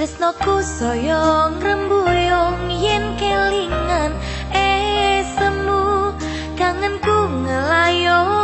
tresnoku soyong rembuyung yen kelingan eh semu. Kangenku ngelayong